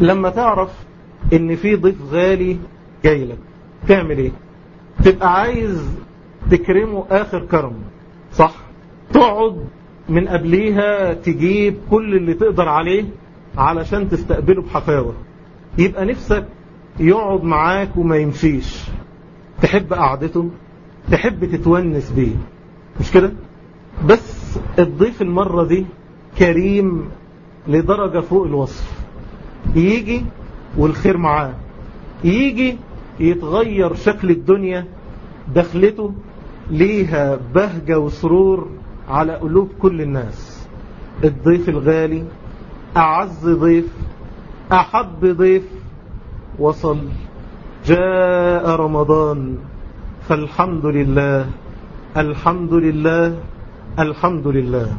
لما تعرف إن في ضيف غالي جاي لك تعمل إيه؟ تبقى عايز تكرمه آخر كرم صح؟ تقعد من قبليها تجيب كل اللي تقدر عليه علشان تستقبله بحفاوة. يبقى نفسك يقعد معاك وما يمشيش. تحب قعدته تحب تتونس بيه. مش كده؟ بس الضيف المرة دي كريم لدرجة فوق الوصف. يجي والخير معاه. يجي يتغير شكل الدنيا دخلته ليها بهجة وسرور على قلوب كل الناس. الضيف الغالي أعز ضيف أحب ضيف وصل جاء رمضان فالحمد لله الحمد لله الحمد لله.